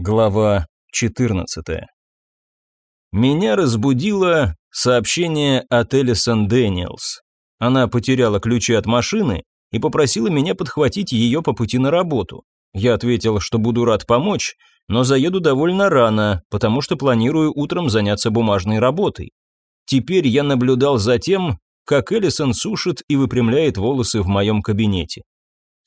Глава 14. Меня разбудило сообщение от Элисон Дэниелс. Она потеряла ключи от машины и попросила меня подхватить ее по пути на работу. Я ответил, что буду рад помочь, но заеду довольно рано, потому что планирую утром заняться бумажной работой. Теперь я наблюдал за тем, как Элисон сушит и выпрямляет волосы в моем кабинете.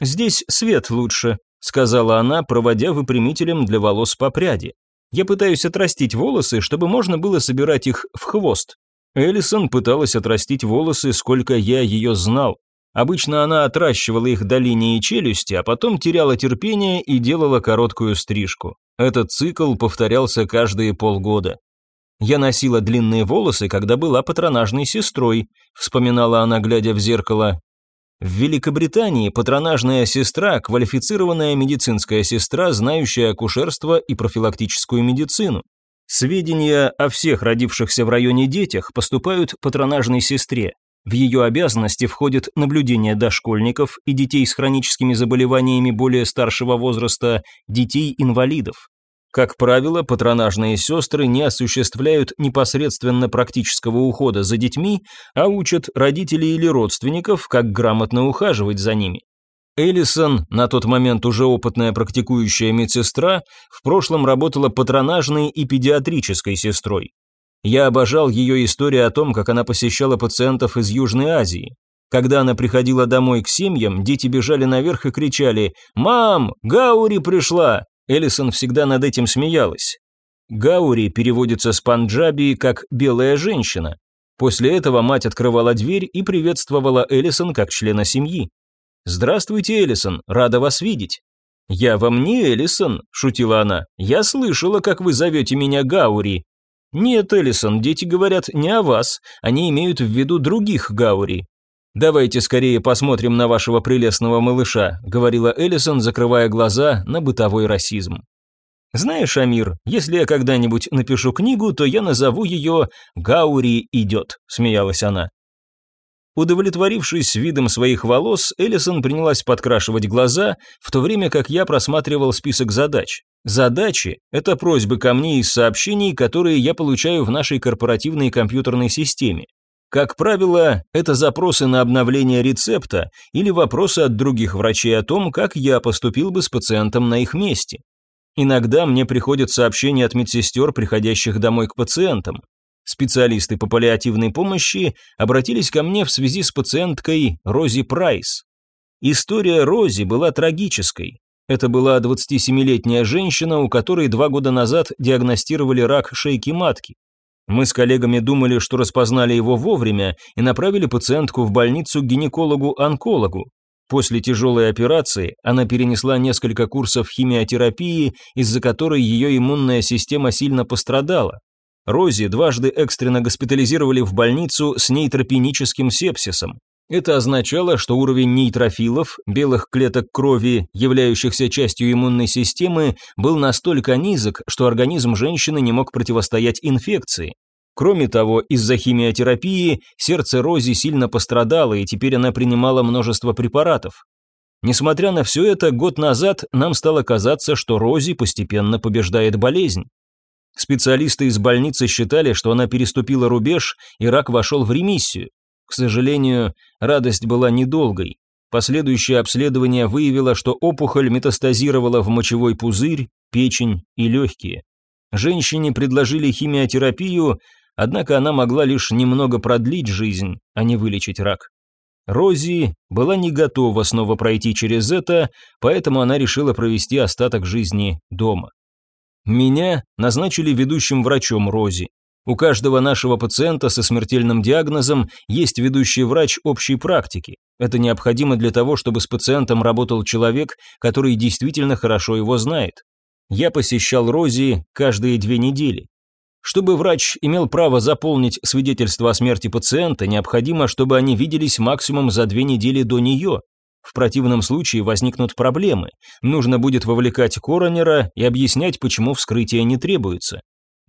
«Здесь свет лучше», сказала она, проводя выпрямителем для волос по пряди. Я пытаюсь отрастить волосы, чтобы можно было собирать их в хвост. Эллисон пыталась отрастить волосы, сколько я ее знал. Обычно она отращивала их до линии челюсти, а потом теряла терпение и делала короткую стрижку. Этот цикл повторялся каждые полгода. «Я носила длинные волосы, когда была патронажной сестрой», вспоминала она, глядя в зеркало. В Великобритании патронажная сестра – квалифицированная медицинская сестра, знающая акушерство и профилактическую медицину. Сведения о всех родившихся в районе детях поступают патронажной сестре. В ее обязанности входит наблюдение дошкольников и детей с хроническими заболеваниями более старшего возраста, детей-инвалидов. Как правило, патронажные сестры не осуществляют непосредственно практического ухода за детьми, а учат родителей или родственников, как грамотно ухаживать за ними. Эллисон, на тот момент уже опытная практикующая медсестра, в прошлом работала патронажной и педиатрической сестрой. Я обожал ее историю о том, как она посещала пациентов из Южной Азии. Когда она приходила домой к семьям, дети бежали наверх и кричали «Мам, Гаури пришла!» Эллисон всегда над этим смеялась. Гаури переводится с панджаби как «белая женщина». После этого мать открывала дверь и приветствовала Эллисон как члена семьи. «Здравствуйте, Эллисон, рада вас видеть». «Я вам не Эллисон», – шутила она. «Я слышала, как вы зовете меня Гаури». «Нет, Эллисон, дети говорят не о вас, они имеют в виду других Гаури. «Давайте скорее посмотрим на вашего прелестного малыша», – говорила Эллисон, закрывая глаза на бытовой расизм. «Знаешь, Амир, если я когда-нибудь напишу книгу, то я назову ее «Гаури идет», – смеялась она. Удовлетворившись видом своих волос, Эллисон принялась подкрашивать глаза, в то время как я просматривал список задач. Задачи – это просьбы ко мне из сообщений, которые я получаю в нашей корпоративной компьютерной системе. Как правило, это запросы на обновление рецепта или вопросы от других врачей о том, как я поступил бы с пациентом на их месте. Иногда мне приходят сообщения от медсестер, приходящих домой к пациентам. Специалисты по паллиативной помощи обратились ко мне в связи с пациенткой Рози Прайс. История Рози была трагической. Это была 27-летняя женщина, у которой два года назад диагностировали рак шейки матки. Мы с коллегами думали, что распознали его вовремя и направили пациентку в больницу к гинекологу-онкологу. После тяжелой операции она перенесла несколько курсов химиотерапии, из-за которой ее иммунная система сильно пострадала. Рози дважды экстренно госпитализировали в больницу с нейтропеническим сепсисом. Это означало, что уровень нейтрофилов, белых клеток крови, являющихся частью иммунной системы, был настолько низок, что организм женщины не мог противостоять инфекции. Кроме того, из-за химиотерапии сердце Рози сильно пострадало, и теперь она принимала множество препаратов. Несмотря на все это, год назад нам стало казаться, что Рози постепенно побеждает болезнь. Специалисты из больницы считали, что она переступила рубеж, и рак вошел в ремиссию. К сожалению, радость была недолгой. Последующее обследование выявило, что опухоль метастазировала в мочевой пузырь, печень и легкие. Женщине предложили химиотерапию, однако она могла лишь немного продлить жизнь, а не вылечить рак. Рози была не готова снова пройти через это, поэтому она решила провести остаток жизни дома. Меня назначили ведущим врачом Рози. У каждого нашего пациента со смертельным диагнозом есть ведущий врач общей практики. Это необходимо для того, чтобы с пациентом работал человек, который действительно хорошо его знает. Я посещал Рози каждые две недели. Чтобы врач имел право заполнить свидетельство о смерти пациента, необходимо, чтобы они виделись максимум за две недели до нее. В противном случае возникнут проблемы. Нужно будет вовлекать коронера и объяснять, почему вскрытие не требуется.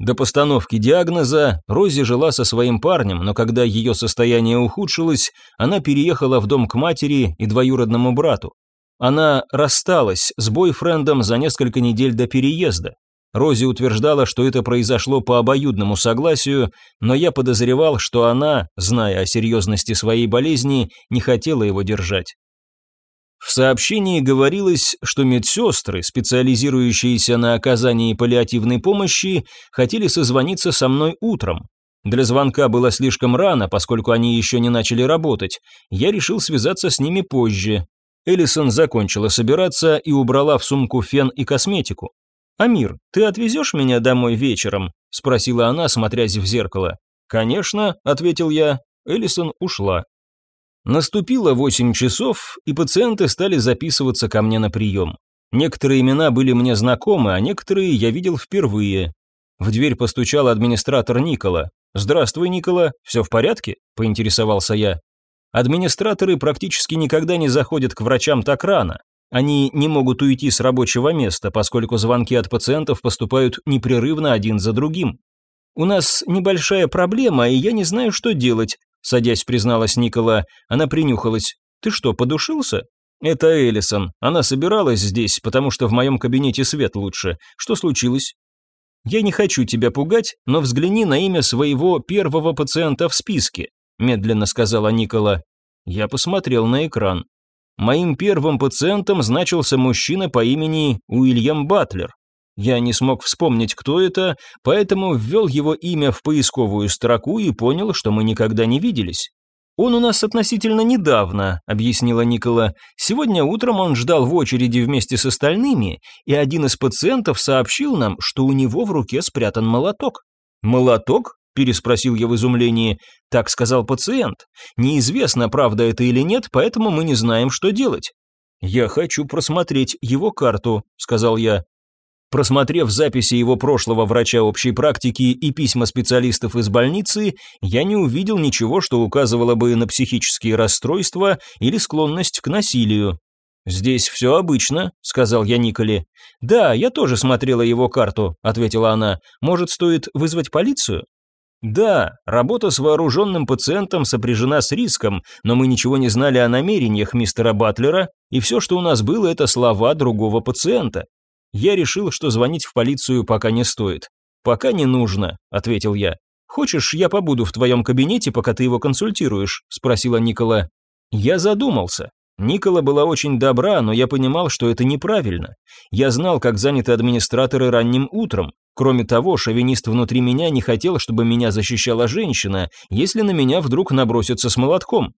До постановки диагноза Рози жила со своим парнем, но когда ее состояние ухудшилось, она переехала в дом к матери и двоюродному брату. Она рассталась с бойфрендом за несколько недель до переезда. Рози утверждала, что это произошло по обоюдному согласию, но я подозревал, что она, зная о серьезности своей болезни, не хотела его держать. В сообщении говорилось, что медсестры, специализирующиеся на оказании паллиативной помощи, хотели созвониться со мной утром. Для звонка было слишком рано, поскольку они еще не начали работать. Я решил связаться с ними позже. Эллисон закончила собираться и убрала в сумку фен и косметику. «Амир, ты отвезешь меня домой вечером?» – спросила она, смотрясь в зеркало. «Конечно», – ответил я. Эллисон ушла. Наступило восемь часов, и пациенты стали записываться ко мне на прием. Некоторые имена были мне знакомы, а некоторые я видел впервые. В дверь постучал администратор Никола. «Здравствуй, Никола, все в порядке?» – поинтересовался я. Администраторы практически никогда не заходят к врачам так рано. Они не могут уйти с рабочего места, поскольку звонки от пациентов поступают непрерывно один за другим. «У нас небольшая проблема, и я не знаю, что делать», садясь, призналась Никола. Она принюхалась. «Ты что, подушился?» «Это Эллисон. Она собиралась здесь, потому что в моем кабинете свет лучше. Что случилось?» «Я не хочу тебя пугать, но взгляни на имя своего первого пациента в списке», медленно сказала Никола. Я посмотрел на экран. Моим первым пациентом значился мужчина по имени Уильям Батлер. Я не смог вспомнить, кто это, поэтому ввел его имя в поисковую строку и понял, что мы никогда не виделись. «Он у нас относительно недавно», — объяснила Никола. «Сегодня утром он ждал в очереди вместе с остальными, и один из пациентов сообщил нам, что у него в руке спрятан молоток». «Молоток?» – переспросил я в изумлении. «Так сказал пациент. Неизвестно, правда это или нет, поэтому мы не знаем, что делать». «Я хочу просмотреть его карту», – сказал я. Просмотрев записи его прошлого врача общей практики и письма специалистов из больницы, я не увидел ничего, что указывало бы на психические расстройства или склонность к насилию. «Здесь все обычно», — сказал я Николе. «Да, я тоже смотрела его карту», — ответила она. «Может, стоит вызвать полицию?» Да, работа с вооруженным пациентом сопряжена с риском, но мы ничего не знали о намерениях мистера Батлера, и все, что у нас было, это слова другого пациента. Я решил, что звонить в полицию пока не стоит. «Пока не нужно», — ответил я. «Хочешь, я побуду в твоем кабинете, пока ты его консультируешь?» — спросила Никола. Я задумался. Никола была очень добра, но я понимал, что это неправильно. Я знал, как заняты администраторы ранним утром. Кроме того, шовинист внутри меня не хотел, чтобы меня защищала женщина, если на меня вдруг набросятся с молотком.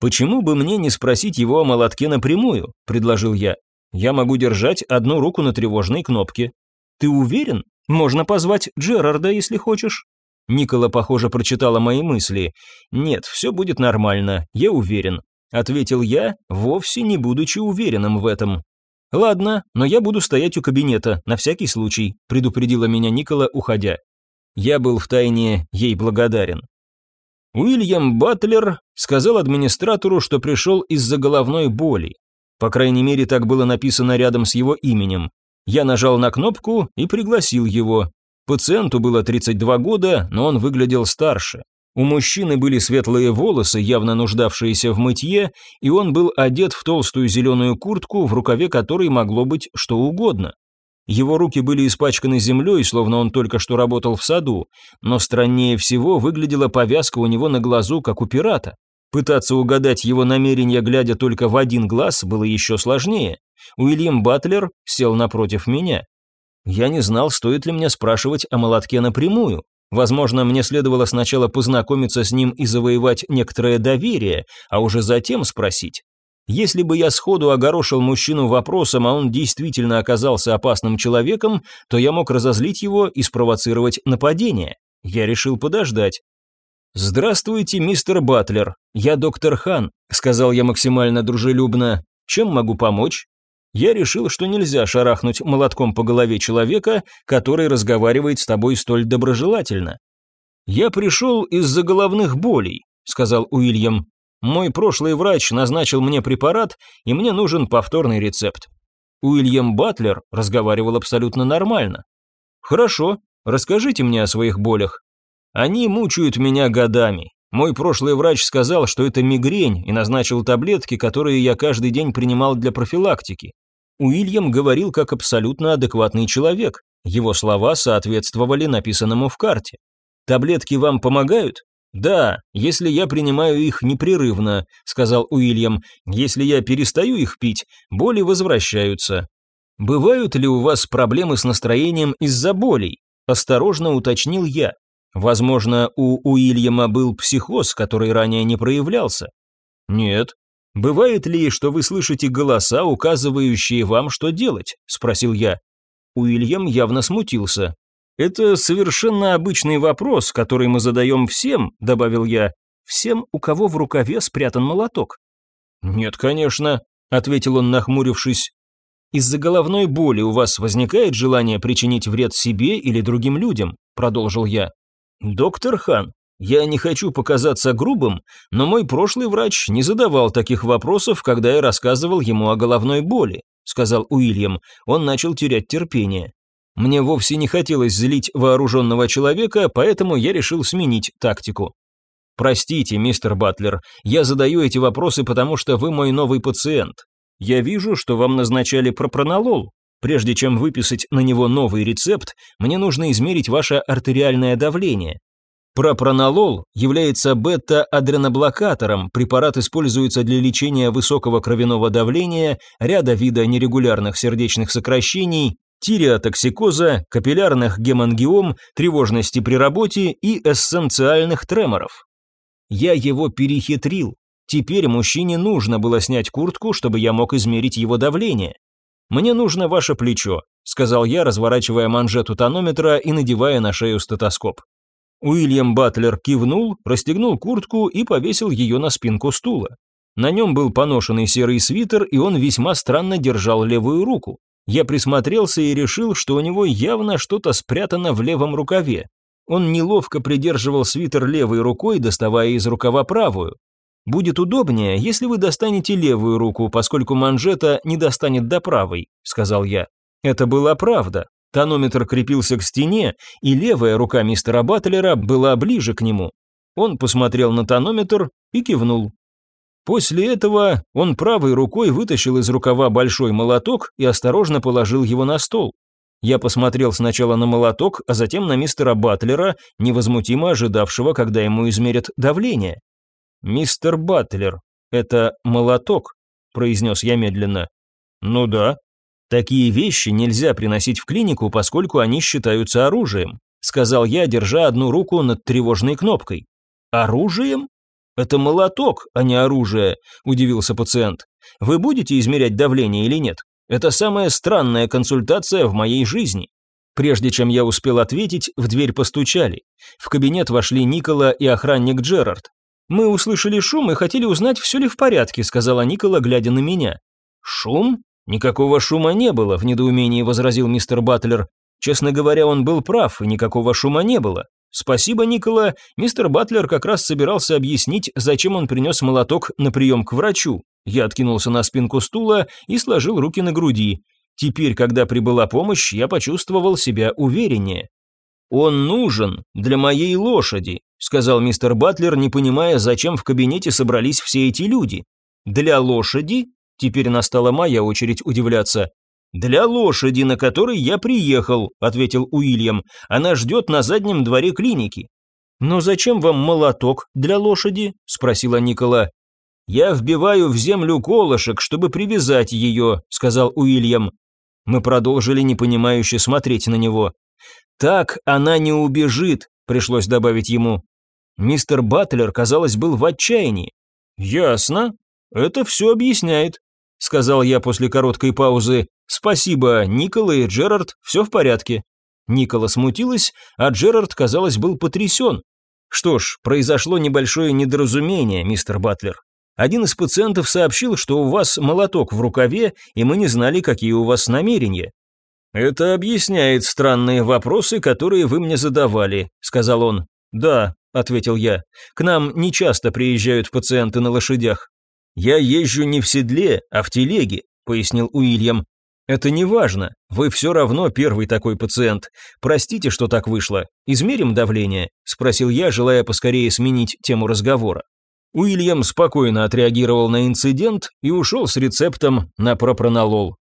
«Почему бы мне не спросить его о молотке напрямую?» – предложил я. «Я могу держать одну руку на тревожной кнопке». «Ты уверен? Можно позвать Джерарда, если хочешь». Никола, похоже, прочитала мои мысли. «Нет, все будет нормально, я уверен», – ответил я, вовсе не будучи уверенным в этом. «Ладно, но я буду стоять у кабинета, на всякий случай», предупредила меня Никола, уходя. Я был втайне ей благодарен. Уильям Батлер сказал администратору, что пришел из-за головной боли. По крайней мере, так было написано рядом с его именем. Я нажал на кнопку и пригласил его. Пациенту было 32 года, но он выглядел старше. У мужчины были светлые волосы, явно нуждавшиеся в мытье, и он был одет в толстую зеленую куртку, в рукаве которой могло быть что угодно. Его руки были испачканы землей, словно он только что работал в саду, но страннее всего выглядела повязка у него на глазу, как у пирата. Пытаться угадать его намерения, глядя только в один глаз, было еще сложнее. Уильям Батлер сел напротив меня. Я не знал, стоит ли мне спрашивать о молотке напрямую. Возможно, мне следовало сначала познакомиться с ним и завоевать некоторое доверие, а уже затем спросить. Если бы я сходу огорошил мужчину вопросом, а он действительно оказался опасным человеком, то я мог разозлить его и спровоцировать нападение. Я решил подождать. «Здравствуйте, мистер Батлер. Я доктор Хан», — сказал я максимально дружелюбно. «Чем могу помочь?» Я решил, что нельзя шарахнуть молотком по голове человека, который разговаривает с тобой столь доброжелательно. «Я пришел из-за головных болей», — сказал Уильям. «Мой прошлый врач назначил мне препарат, и мне нужен повторный рецепт». Уильям Батлер разговаривал абсолютно нормально. «Хорошо, расскажите мне о своих болях». «Они мучают меня годами. Мой прошлый врач сказал, что это мигрень и назначил таблетки, которые я каждый день принимал для профилактики. Уильям говорил как абсолютно адекватный человек. Его слова соответствовали написанному в карте. «Таблетки вам помогают?» «Да, если я принимаю их непрерывно», — сказал Уильям. «Если я перестаю их пить, боли возвращаются». «Бывают ли у вас проблемы с настроением из-за болей?» – осторожно уточнил я. Возможно, у Уильяма был психоз, который ранее не проявлялся. «Нет». «Бывает ли, что вы слышите голоса, указывающие вам, что делать?» – спросил я. Уильям явно смутился. «Это совершенно обычный вопрос, который мы задаем всем», – добавил я, – «всем, у кого в рукаве спрятан молоток». «Нет, конечно», – ответил он, нахмурившись. «Из-за головной боли у вас возникает желание причинить вред себе или другим людям?» – продолжил я. «Доктор Хан, я не хочу показаться грубым, но мой прошлый врач не задавал таких вопросов, когда я рассказывал ему о головной боли», – сказал Уильям. Он начал терять терпение. Мне вовсе не хотелось злить вооруженного человека, поэтому я решил сменить тактику. «Простите, мистер Батлер, я задаю эти вопросы, потому что вы мой новый пациент. Я вижу, что вам назначали пропронолол. Прежде чем выписать на него новый рецепт, мне нужно измерить ваше артериальное давление. Пропронолол является бета-адреноблокатором, препарат используется для лечения высокого кровяного давления, ряда вида нерегулярных сердечных сокращений, тиреотоксикоза, капиллярных гемангиом, тревожности при работе и эссенциальных треморов. Я его перехитрил. Теперь мужчине нужно было снять куртку, чтобы я мог измерить его давление. «Мне нужно ваше плечо», — сказал я, разворачивая манжету тонометра и надевая на шею стетоскоп. Уильям Батлер кивнул, расстегнул куртку и повесил ее на спинку стула. На нем был поношенный серый свитер, и он весьма странно держал левую руку. Я присмотрелся и решил, что у него явно что-то спрятано в левом рукаве. Он неловко придерживал свитер левой рукой, доставая из рукава правую. «Будет удобнее, если вы достанете левую руку, поскольку манжета не достанет до правой», — сказал я. Это была правда. Тонометр крепился к стене, и левая рука мистера Батлера была ближе к нему. Он посмотрел на тонометр и кивнул. После этого он правой рукой вытащил из рукава большой молоток и осторожно положил его на стол. Я посмотрел сначала на молоток, а затем на мистера Батлера, невозмутимо ожидавшего, когда ему измерят давление. «Мистер Батлер, это молоток», – произнес я медленно. «Ну да. Такие вещи нельзя приносить в клинику, поскольку они считаются оружием», – сказал я, держа одну руку над тревожной кнопкой. «Оружием?» «Это молоток, а не оружие», – удивился пациент. «Вы будете измерять давление или нет? Это самая странная консультация в моей жизни». Прежде чем я успел ответить, в дверь постучали. В кабинет вошли Никола и охранник Джерард. «Мы услышали шум и хотели узнать, все ли в порядке», – сказала Никола, глядя на меня. «Шум? Никакого шума не было», – в недоумении возразил мистер Батлер. Честно говоря, он был прав, и никакого шума не было. «Спасибо, Никола. Мистер Батлер как раз собирался объяснить, зачем он принес молоток на прием к врачу. Я откинулся на спинку стула и сложил руки на груди. Теперь, когда прибыла помощь, я почувствовал себя увереннее. «Он нужен для моей лошади», — сказал мистер Батлер, не понимая, зачем в кабинете собрались все эти люди. «Для лошади?» Теперь настала моя очередь удивляться. «Для лошади, на которой я приехал», – ответил Уильям. «Она ждет на заднем дворе клиники». «Но зачем вам молоток для лошади?» – спросила Никола. «Я вбиваю в землю колышек, чтобы привязать ее», – сказал Уильям. Мы продолжили непонимающе смотреть на него. «Так она не убежит», – пришлось добавить ему. Мистер Батлер, казалось, был в отчаянии. «Ясно. Это все объясняет», – сказал я после короткой паузы. «Спасибо, Никола и Джерард, все в порядке». Никола смутилась, а Джерард, казалось, был потрясен. «Что ж, произошло небольшое недоразумение, мистер Батлер. Один из пациентов сообщил, что у вас молоток в рукаве, и мы не знали, какие у вас намерения». «Это объясняет странные вопросы, которые вы мне задавали», – сказал он. «Да», – ответил я. «К нам не часто приезжают пациенты на лошадях». «Я езжу не в седле, а в телеге», – пояснил Уильям. «Это не важно. Вы все равно первый такой пациент. Простите, что так вышло. Измерим давление?» – спросил я, желая поскорее сменить тему разговора. Уильям спокойно отреагировал на инцидент и ушел с рецептом на пропронолол.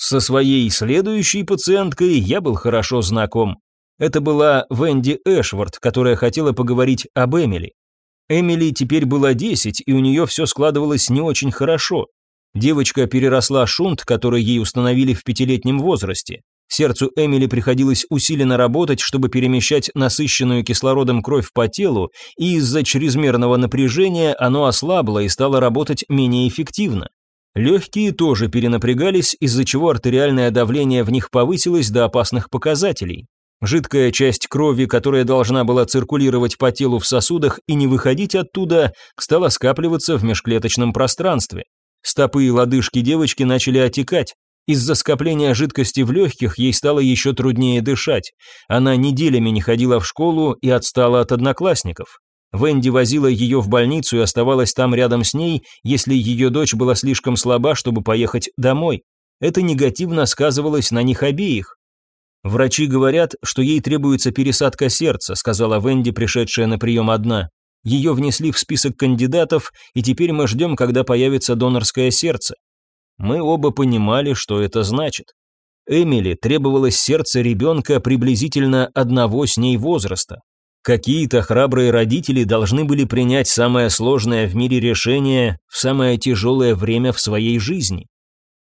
Со своей следующей пациенткой я был хорошо знаком. Это была Венди Эшвард, которая хотела поговорить об Эмили. Эмили теперь было 10, и у нее все складывалось не очень хорошо. Девочка переросла шунт, который ей установили в пятилетнем возрасте. Сердцу Эмили приходилось усиленно работать, чтобы перемещать насыщенную кислородом кровь по телу, и из-за чрезмерного напряжения оно ослабло и стало работать менее эффективно. Легкие тоже перенапрягались, из-за чего артериальное давление в них повысилось до опасных показателей. Жидкая часть крови, которая должна была циркулировать по телу в сосудах и не выходить оттуда, стала скапливаться в межклеточном пространстве. Стопы и лодыжки девочки начали отекать. Из-за скопления жидкости в легких ей стало еще труднее дышать. Она неделями не ходила в школу и отстала от одноклассников. Венди возила ее в больницу и оставалась там рядом с ней, если ее дочь была слишком слаба, чтобы поехать домой. Это негативно сказывалось на них обеих. «Врачи говорят, что ей требуется пересадка сердца», сказала Венди, пришедшая на прием одна. Ее внесли в список кандидатов, и теперь мы ждем, когда появится донорское сердце. Мы оба понимали, что это значит. Эмили требовалось сердце ребенка приблизительно одного с ней возраста. Какие-то храбрые родители должны были принять самое сложное в мире решение в самое тяжелое время в своей жизни.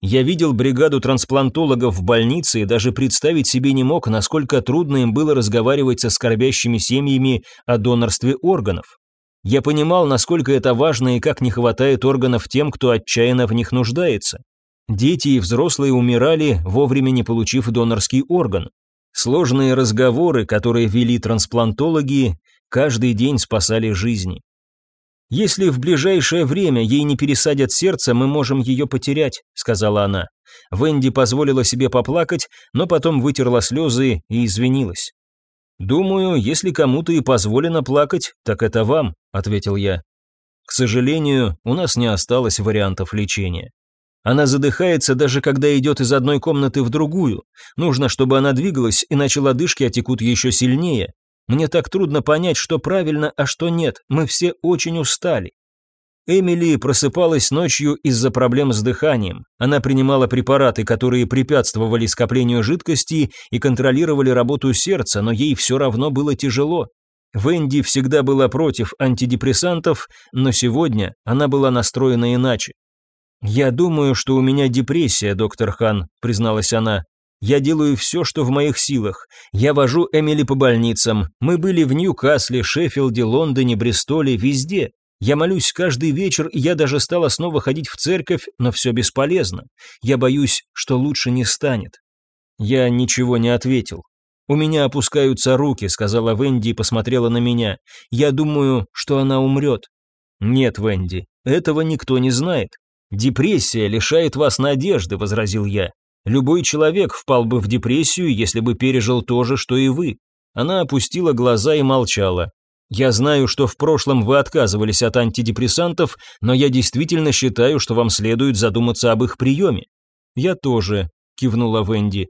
Я видел бригаду трансплантологов в больнице и даже представить себе не мог, насколько трудно им было разговаривать со скорбящими семьями о донорстве органов. Я понимал, насколько это важно и как не хватает органов тем, кто отчаянно в них нуждается. Дети и взрослые умирали, вовремя не получив донорский орган. Сложные разговоры, которые вели трансплантологи, каждый день спасали жизни. «Если в ближайшее время ей не пересадят сердце, мы можем ее потерять», — сказала она. Венди позволила себе поплакать, но потом вытерла слезы и извинилась. «Думаю, если кому-то и позволено плакать, так это вам», — ответил я. «К сожалению, у нас не осталось вариантов лечения. Она задыхается даже когда идет из одной комнаты в другую. Нужно, чтобы она двигалась, иначе лодыжки отекут еще сильнее. Мне так трудно понять, что правильно, а что нет. Мы все очень устали. Эмили просыпалась ночью из-за проблем с дыханием. Она принимала препараты, которые препятствовали скоплению жидкости и контролировали работу сердца, но ей все равно было тяжело. Венди всегда была против антидепрессантов, но сегодня она была настроена иначе. «Я думаю, что у меня депрессия, доктор Хан», – призналась она. «Я делаю все, что в моих силах. Я вожу Эмили по больницам. Мы были в Ньюкасле, Шеффилде, Лондоне, Бристоле, везде. Я молюсь каждый вечер, и я даже стала снова ходить в церковь, но все бесполезно. Я боюсь, что лучше не станет. Я ничего не ответил. «У меня опускаются руки», — сказала Венди и посмотрела на меня. «Я думаю, что она умрет». «Нет, Венди, этого никто не знает. Депрессия лишает вас надежды», — возразил я. «Любой человек впал бы в депрессию, если бы пережил то же, что и вы». Она опустила глаза и молчала. Я знаю, что в прошлом вы отказывались от антидепрессантов, но я действительно считаю, что вам следует задуматься об их приеме». «Я тоже», – кивнула Венди.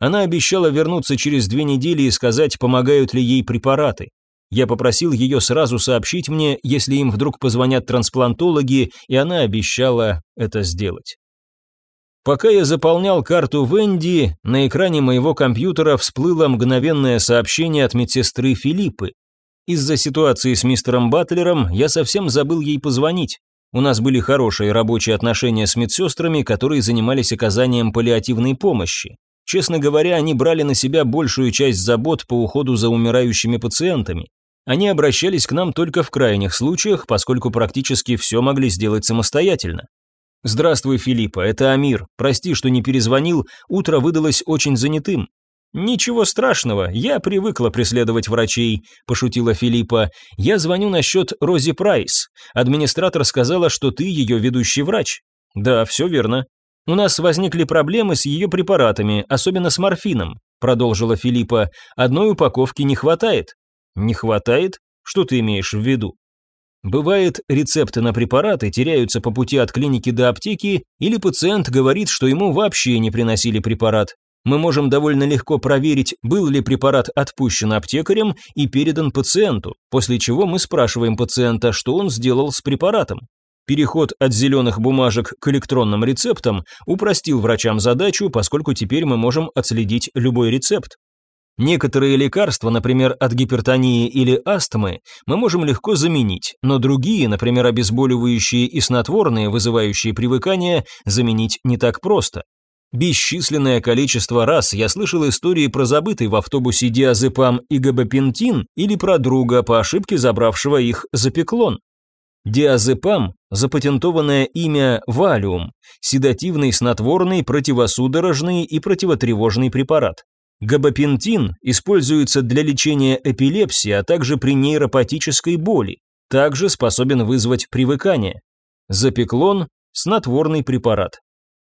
Она обещала вернуться через две недели и сказать, помогают ли ей препараты. Я попросил ее сразу сообщить мне, если им вдруг позвонят трансплантологи, и она обещала это сделать. Пока я заполнял карту Венди, на экране моего компьютера всплыло мгновенное сообщение от медсестры Филиппы. Из-за ситуации с мистером Батлером я совсем забыл ей позвонить. У нас были хорошие рабочие отношения с медсестрами, которые занимались оказанием паллиативной помощи. Честно говоря, они брали на себя большую часть забот по уходу за умирающими пациентами. Они обращались к нам только в крайних случаях, поскольку практически все могли сделать самостоятельно. «Здравствуй, Филиппа, это Амир. Прости, что не перезвонил, утро выдалось очень занятым. «Ничего страшного, я привыкла преследовать врачей», – пошутила Филиппа. «Я звоню насчет Рози Прайс. Администратор сказала, что ты ее ведущий врач». «Да, все верно. У нас возникли проблемы с ее препаратами, особенно с морфином», – продолжила Филиппа. «Одной упаковки не хватает». «Не хватает? Что ты имеешь в виду?» Бывает, рецепты на препараты теряются по пути от клиники до аптеки, или пациент говорит, что ему вообще не приносили препарат мы можем довольно легко проверить, был ли препарат отпущен аптекарем и передан пациенту, после чего мы спрашиваем пациента, что он сделал с препаратом. Переход от зеленых бумажек к электронным рецептам упростил врачам задачу, поскольку теперь мы можем отследить любой рецепт. Некоторые лекарства, например, от гипертонии или астмы, мы можем легко заменить, но другие, например, обезболивающие и снотворные, вызывающие привыкание, заменить не так просто. Бесчисленное количество раз я слышал истории про забытый в автобусе диазепам и габапентин или про друга, по ошибке забравшего их запеклон. Диазепам – запатентованное имя Валиум, седативный, снотворный, противосудорожный и противотревожный препарат. Габапентин используется для лечения эпилепсии, а также при нейропатической боли. Также способен вызвать привыкание. Запеклон – снотворный препарат.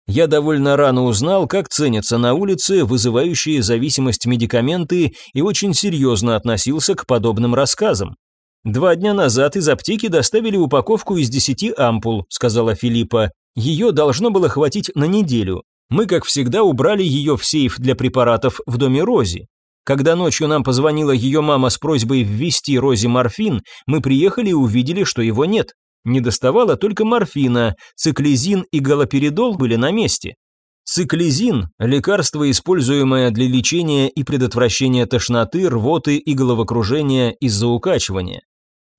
Я довольно рано узнал, как ценятся на улице вызывающие зависимость медикаменты и очень серьезно относился к подобным рассказам. «Два дня назад из аптеки доставили упаковку из десяти ампул», сказала Филиппа. «Ее должно было хватить на неделю. Мы, как всегда, убрали ее в сейф для препаратов в доме Рози. Когда ночью нам позвонила ее мама с просьбой ввести Рози морфин, мы приехали и увидели, что его нет. Не доставало только морфина, циклизин и галоперидол были на месте. Циклизин – лекарство, используемое для лечения и предотвращения тошноты, рвоты и головокружения из-за укачивания.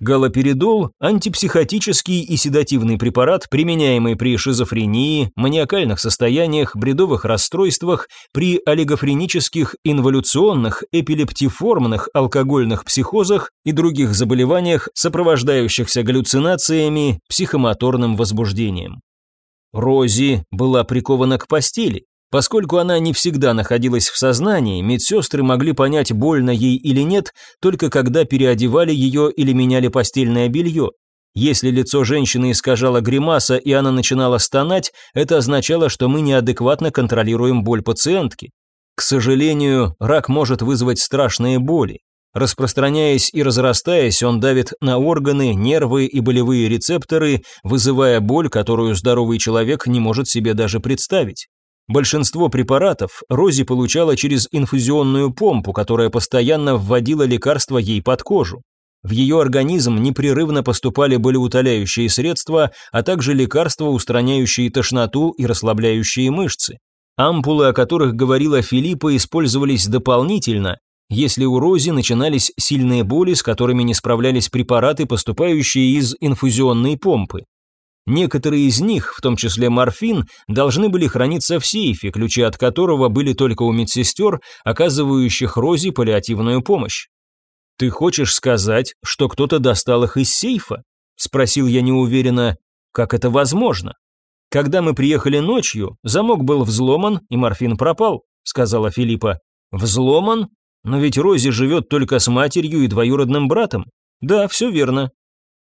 Галоперидол – антипсихотический и седативный препарат, применяемый при шизофрении, маниакальных состояниях, бредовых расстройствах, при олигофренических, инволюционных, эпилептиформных, алкогольных психозах и других заболеваниях, сопровождающихся галлюцинациями, психомоторным возбуждением. Рози была прикована к постели. Поскольку она не всегда находилась в сознании, медсестры могли понять, больно ей или нет, только когда переодевали ее или меняли постельное белье. Если лицо женщины искажало гримаса и она начинала стонать, это означало, что мы неадекватно контролируем боль пациентки. К сожалению, рак может вызвать страшные боли. Распространяясь и разрастаясь, он давит на органы, нервы и болевые рецепторы, вызывая боль, которую здоровый человек не может себе даже представить. Большинство препаратов Рози получала через инфузионную помпу, которая постоянно вводила лекарства ей под кожу. В ее организм непрерывно поступали болеутоляющие средства, а также лекарства, устраняющие тошноту и расслабляющие мышцы. Ампулы, о которых говорила Филиппа, использовались дополнительно, если у Рози начинались сильные боли, с которыми не справлялись препараты, поступающие из инфузионной помпы. Некоторые из них, в том числе морфин, должны были храниться в сейфе, ключи от которого были только у медсестер, оказывающих Рози паллиативную помощь. «Ты хочешь сказать, что кто-то достал их из сейфа?» – спросил я неуверенно. «Как это возможно?» «Когда мы приехали ночью, замок был взломан, и морфин пропал», – сказала Филиппа. «Взломан? Но ведь Рози живет только с матерью и двоюродным братом». «Да, все верно.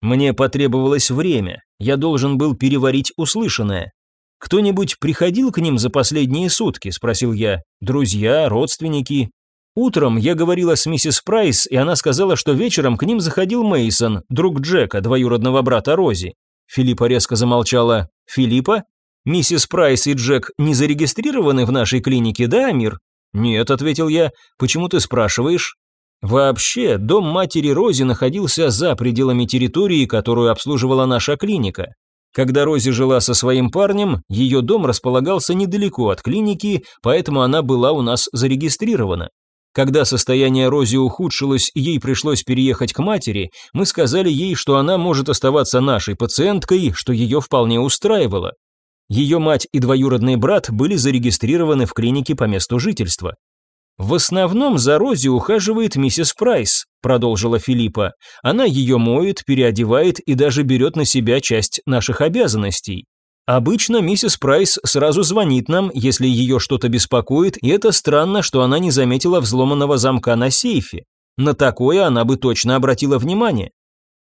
Мне потребовалось время, я должен был переварить услышанное. «Кто-нибудь приходил к ним за последние сутки?» – спросил я. «Друзья, родственники?» Утром я говорила с миссис Прайс, и она сказала, что вечером к ним заходил Мейсон, друг Джека, двоюродного брата Рози. Филиппа резко замолчала. «Филиппа? Миссис Прайс и Джек не зарегистрированы в нашей клинике, да, Амир?» «Нет», – ответил я. «Почему ты спрашиваешь?» Вообще, дом матери Рози находился за пределами территории, которую обслуживала наша клиника. Когда Рози жила со своим парнем, ее дом располагался недалеко от клиники, поэтому она была у нас зарегистрирована. Когда состояние Рози ухудшилось ей пришлось переехать к матери, мы сказали ей, что она может оставаться нашей пациенткой, что ее вполне устраивало. Ее мать и двоюродный брат были зарегистрированы в клинике по месту жительства. «В основном за Рози ухаживает миссис Прайс», – продолжила Филиппа. «Она ее моет, переодевает и даже берет на себя часть наших обязанностей. Обычно миссис Прайс сразу звонит нам, если ее что-то беспокоит, и это странно, что она не заметила взломанного замка на сейфе. На такое она бы точно обратила внимание.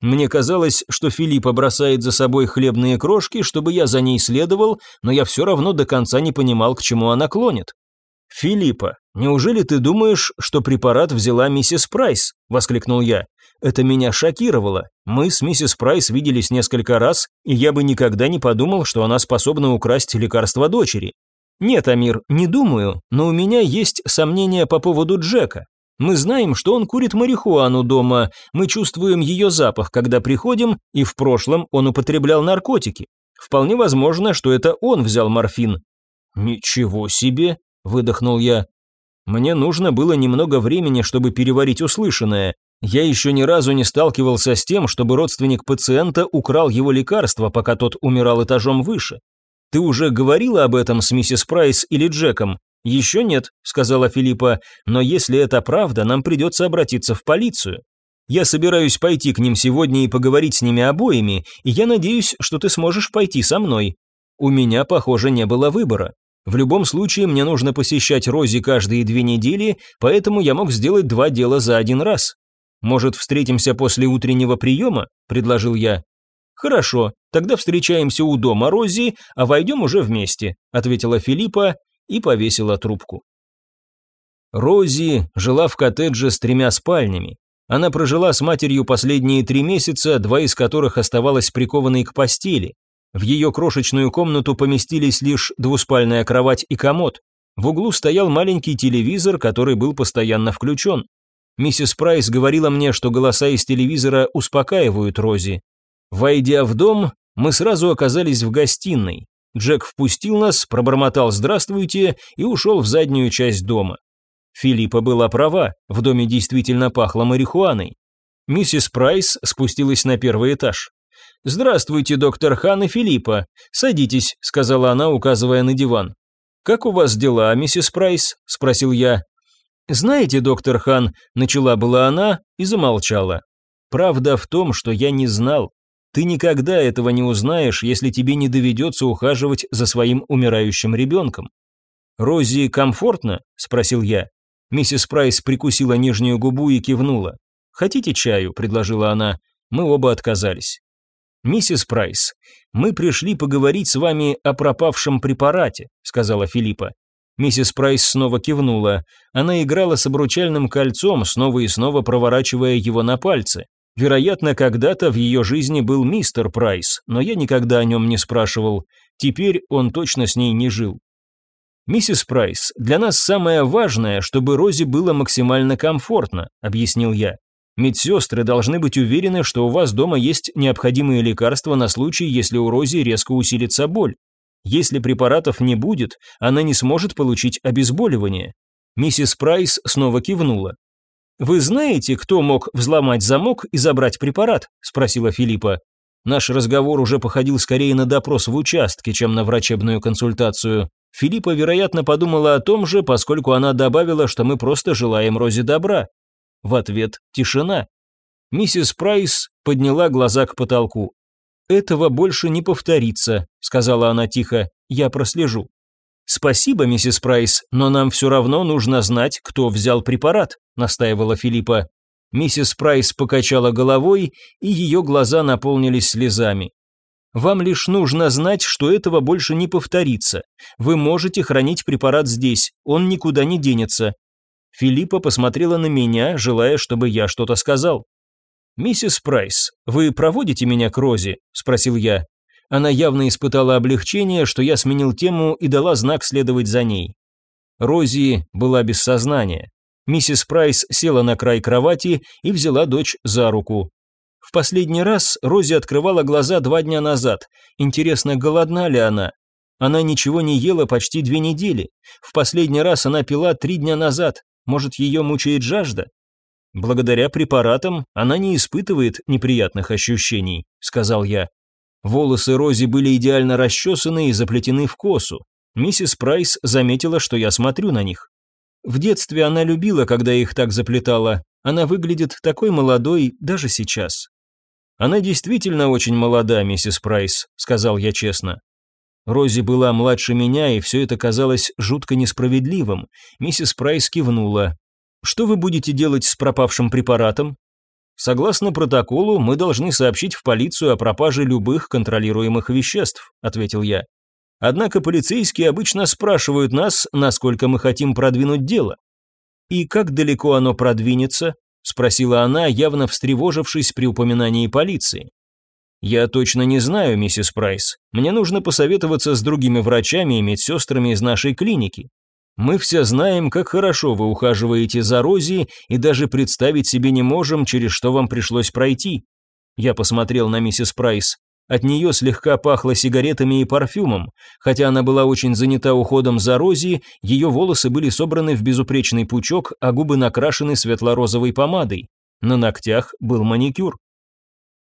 Мне казалось, что Филиппа бросает за собой хлебные крошки, чтобы я за ней следовал, но я все равно до конца не понимал, к чему она клонит. «Филиппа, неужели ты думаешь, что препарат взяла миссис Прайс?» – воскликнул я. Это меня шокировало. Мы с миссис Прайс виделись несколько раз, и я бы никогда не подумал, что она способна украсть лекарство дочери. Нет, Амир, не думаю, но у меня есть сомнения по поводу Джека. Мы знаем, что он курит марихуану дома, мы чувствуем ее запах, когда приходим, и в прошлом он употреблял наркотики. Вполне возможно, что это он взял морфин». «Ничего себе!» – выдохнул я. Мне нужно было немного времени, чтобы переварить услышанное. Я еще ни разу не сталкивался с тем, чтобы родственник пациента украл его лекарство, пока тот умирал этажом выше. Ты уже говорила об этом с миссис Прайс или Джеком? Еще нет, сказала Филиппа, но если это правда, нам придется обратиться в полицию. Я собираюсь пойти к ним сегодня и поговорить с ними обоими, и я надеюсь, что ты сможешь пойти со мной. У меня, похоже, не было выбора. В любом случае, мне нужно посещать Рози каждые две недели, поэтому я мог сделать два дела за один раз. Может, встретимся после утреннего приема?» – предложил я. «Хорошо, тогда встречаемся у дома Рози, а войдем уже вместе», – ответила Филиппа и повесила трубку. Рози жила в коттедже с тремя спальнями. Она прожила с матерью последние три месяца, два из которых оставалась прикованной к постели. В ее крошечную комнату поместились лишь двуспальная кровать и комод. В углу стоял маленький телевизор, который был постоянно включен. Миссис Прайс говорила мне, что голоса из телевизора успокаивают Рози. Войдя в дом, мы сразу оказались в гостиной. Джек впустил нас, пробормотал «здравствуйте» и ушел в заднюю часть дома. Филиппа была права, в доме действительно пахло марихуаной. Миссис Прайс спустилась на первый этаж. «Здравствуйте, доктор Хан и Филиппа. Садитесь», — сказала она, указывая на диван. «Как у вас дела, миссис Прайс?» — спросил я. «Знаете, доктор Хан», — начала было она и замолчала. «Правда в том, что я не знал. Ты никогда этого не узнаешь, если тебе не доведется ухаживать за своим умирающим ребенком». «Рози комфортно?» – спросил я. Миссис Прайс прикусила нижнюю губу и кивнула. «Хотите чаю?» – предложила она. Мы оба отказались. «Миссис Прайс, мы пришли поговорить с вами о пропавшем препарате», сказала Филиппа. Миссис Прайс снова кивнула. Она играла с обручальным кольцом, снова и снова проворачивая его на пальце. Вероятно, когда-то в ее жизни был мистер Прайс, но я никогда о нем не спрашивал. Теперь он точно с ней не жил. «Миссис Прайс, для нас самое важное, чтобы Рози было максимально комфортно», — объяснил я. Медсестры должны быть уверены, что у вас дома есть необходимые лекарства на случай, если у Рози резко усилится боль. Если препаратов не будет, она не сможет получить обезболивание. Миссис Прайс снова кивнула. «Вы знаете, кто мог взломать замок и забрать препарат?» – спросила Филиппа. Наш разговор уже походил скорее на допрос в участке, чем на врачебную консультацию. Филиппа, вероятно, подумала о том же, поскольку она добавила, что мы просто желаем Рози добра. В ответ тишина. Миссис Прайс подняла глаза к потолку. «Этого больше не повторится», — сказала она тихо, — «я прослежу». «Спасибо, миссис Прайс, но нам все равно нужно знать, кто взял препарат», — настаивала Филиппа. Миссис Прайс покачала головой, и ее глаза наполнились слезами. «Вам лишь нужно знать, что этого больше не повторится. Вы можете хранить препарат здесь, он никуда не денется. Филиппа посмотрела на меня, желая, чтобы я что-то сказал. «Миссис Прайс, вы проводите меня к Рози?» – спросил я. Она явно испытала облегчение, что я сменил тему и дала знак следовать за ней. Рози была без сознания. Миссис Прайс села на край кровати и взяла дочь за руку. В последний раз Рози открывала глаза два дня назад. Интересно, голодна ли она? Она ничего не ела почти две недели. В последний раз она пила три дня назад. Может, ее мучает жажда? Благодаря препаратам она не испытывает неприятных ощущений, сказал я. Волосы Рози были идеально расчесаны и заплетены в косу. Миссис Прайс заметила, что я смотрю на них. В детстве она любила, когда я их так заплетала. Она выглядит такой молодой даже сейчас. Она действительно очень молода, миссис Прайс, сказал я честно. Рози была младше меня, и все это казалось жутко несправедливым. Миссис Прайс кивнула. «Что вы будете делать с пропавшим препаратом?» «Согласно протоколу, мы должны сообщить в полицию о пропаже любых контролируемых веществ», – ответил я. «Однако полицейские обычно спрашивают нас, насколько мы хотим продвинуть дело». «И как далеко оно продвинется?» – спросила она, явно встревожившись при упоминании полиции. «Я точно не знаю, миссис Прайс. Мне нужно посоветоваться с другими врачами и медсестрами из нашей клиники. Мы все знаем, как хорошо вы ухаживаете за Рози и даже представить себе не можем, через что вам пришлось пройти. Я посмотрел на миссис Прайс. От нее слегка пахло сигаретами и парфюмом. Хотя она была очень занята уходом за Рози, ее волосы были собраны в безупречный пучок, а губы накрашены светло-розовой помадой. На ногтях был маникюр.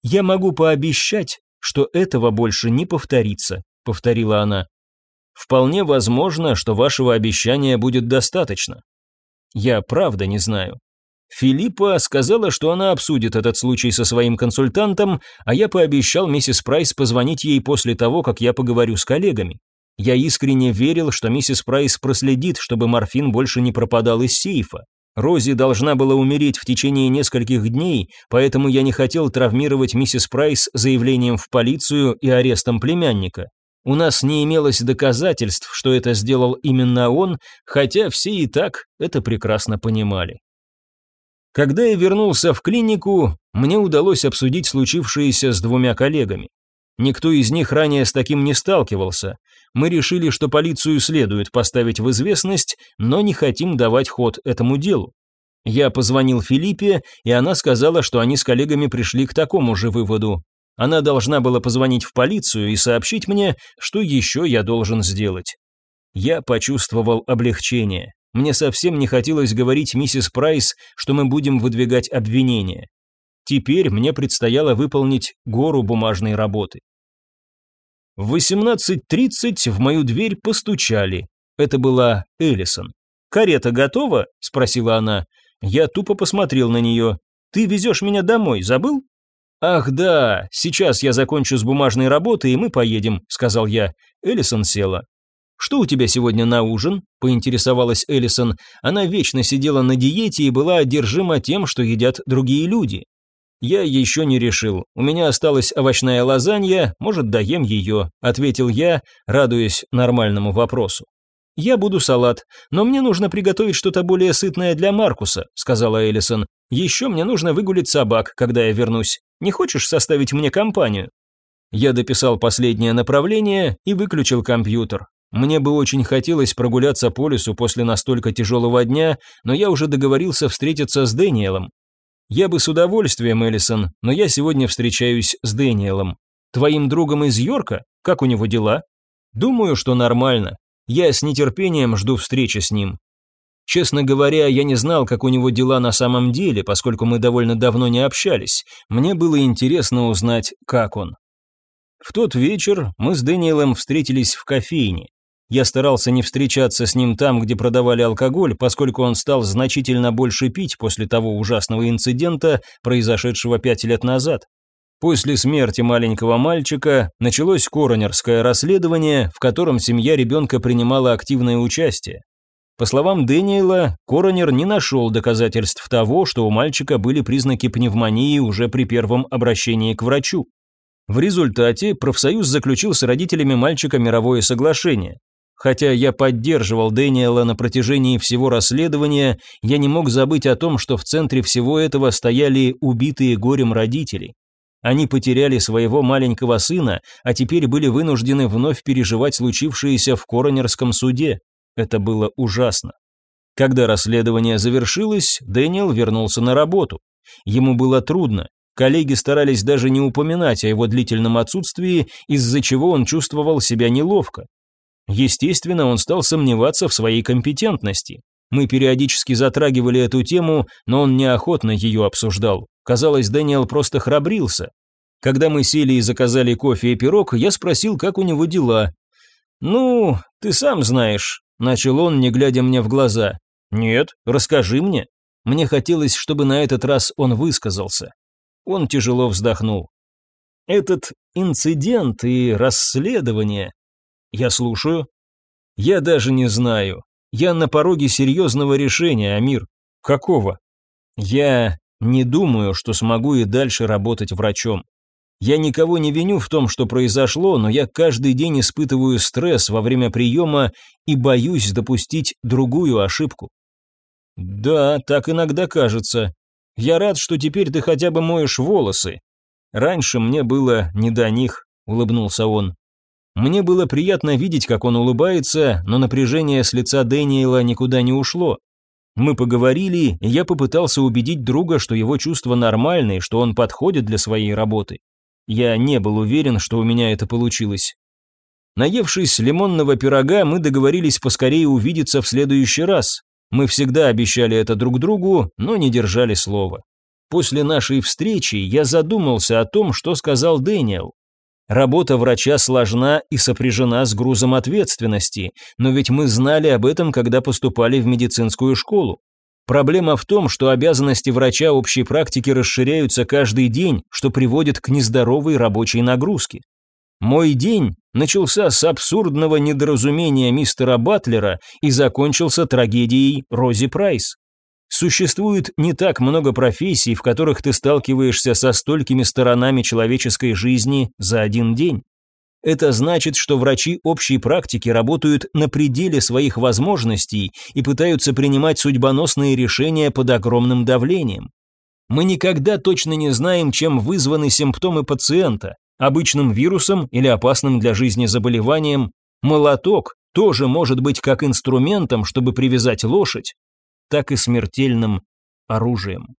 «Я могу пообещать, что этого больше не повторится», — повторила она. «Вполне возможно, что вашего обещания будет достаточно. Я правда не знаю. Филиппа сказала, что она обсудит этот случай со своим консультантом, а я пообещал миссис Прайс позвонить ей после того, как я поговорю с коллегами. Я искренне верил, что миссис Прайс проследит, чтобы морфин больше не пропадал из сейфа. Рози должна была умереть в течение нескольких дней, поэтому я не хотел травмировать миссис Прайс заявлением в полицию и арестом племянника. У нас не имелось доказательств, что это сделал именно он, хотя все и так это прекрасно понимали. Когда я вернулся в клинику, мне удалось обсудить случившееся с двумя коллегами. Никто из них ранее с таким не сталкивался. Мы решили, что полицию следует поставить в известность, но не хотим давать ход этому делу. Я позвонил Филиппе, и она сказала, что они с коллегами пришли к такому же выводу. Она должна была позвонить в полицию и сообщить мне, что еще я должен сделать. Я почувствовал облегчение. Мне совсем не хотелось говорить миссис Прайс, что мы будем выдвигать обвинения. Теперь мне предстояло выполнить гору бумажной работы. В 18.30 в мою дверь постучали. Это была Эллисон. «Карета готова?» – спросила она. Я тупо посмотрел на нее. «Ты везешь меня домой, забыл?» «Ах да, сейчас я закончу с бумажной работой, и мы поедем», – сказал я. Эллисон села. «Что у тебя сегодня на ужин?» – поинтересовалась Эллисон. Она вечно сидела на диете и была одержима тем, что едят другие люди. «Я еще не решил. У меня осталась овощная лазанья, может, доем ее», – ответил я, радуясь нормальному вопросу. «Я буду салат, но мне нужно приготовить что-то более сытное для Маркуса», – сказала Эллисон. «Еще мне нужно выгулить собак, когда я вернусь. Не хочешь составить мне компанию?» Я дописал последнее направление и выключил компьютер. Мне бы очень хотелось прогуляться по лесу после настолько тяжелого дня, но я уже договорился встретиться с Дэниелом. Я бы с удовольствием, Эллисон, но я сегодня встречаюсь с Дэниелом. Твоим другом из Йорка? Как у него дела? Думаю, что нормально. Я с нетерпением жду встречи с ним. Честно говоря, я не знал, как у него дела на самом деле, поскольку мы довольно давно не общались. Мне было интересно узнать, как он. В тот вечер мы с Дэниелом встретились в кофейне. Я старался не встречаться с ним там, где продавали алкоголь, поскольку он стал значительно больше пить после того ужасного инцидента, произошедшего пять лет назад. После смерти маленького мальчика началось коронерское расследование, в котором семья ребенка принимала активное участие. По словам Дэниела, коронер не нашел доказательств того, что у мальчика были признаки пневмонии уже при первом обращении к врачу. В результате профсоюз заключил с родителями мальчика мировое соглашение. Хотя я поддерживал Дэниела на протяжении всего расследования, я не мог забыть о том, что в центре всего этого стояли убитые горем родители. Они потеряли своего маленького сына, а теперь были вынуждены вновь переживать случившееся в коронерском суде. Это было ужасно. Когда расследование завершилось, Дэниел вернулся на работу. Ему было трудно. Коллеги старались даже не упоминать о его длительном отсутствии, из-за чего он чувствовал себя неловко. Естественно, он стал сомневаться в своей компетентности. Мы периодически затрагивали эту тему, но он неохотно ее обсуждал. Казалось, Дэниел просто храбрился. Когда мы сели и заказали кофе и пирог, я спросил, как у него дела. «Ну, ты сам знаешь», – начал он, не глядя мне в глаза. «Нет, расскажи мне». Мне хотелось, чтобы на этот раз он высказался. Он тяжело вздохнул. «Этот инцидент и расследование я слушаю. Я даже не знаю. Я на пороге серьезного решения, Амир. Какого? Я не думаю, что смогу и дальше работать врачом. Я никого не виню в том, что произошло, но я каждый день испытываю стресс во время приема и боюсь допустить другую ошибку. Да, так иногда кажется. Я рад, что теперь ты хотя бы моешь волосы. Раньше мне было не до них, улыбнулся он. Мне было приятно видеть, как он улыбается, но напряжение с лица Дэниела никуда не ушло. Мы поговорили, и я попытался убедить друга, что его чувства нормальные, что он подходит для своей работы. Я не был уверен, что у меня это получилось. Наевшись лимонного пирога, мы договорились поскорее увидеться в следующий раз. Мы всегда обещали это друг другу, но не держали слова. После нашей встречи я задумался о том, что сказал Дэниел. Работа врача сложна и сопряжена с грузом ответственности, но ведь мы знали об этом, когда поступали в медицинскую школу. Проблема в том, что обязанности врача общей практики расширяются каждый день, что приводит к нездоровой рабочей нагрузке. Мой день начался с абсурдного недоразумения мистера Батлера и закончился трагедией Рози Прайс. Существует не так много профессий, в которых ты сталкиваешься со столькими сторонами человеческой жизни за один день. Это значит, что врачи общей практики работают на пределе своих возможностей и пытаются принимать судьбоносные решения под огромным давлением. Мы никогда точно не знаем, чем вызваны симптомы пациента – обычным вирусом или опасным для жизни заболеванием. Молоток тоже может быть как инструментом, чтобы привязать лошадь, так и смертельным оружием.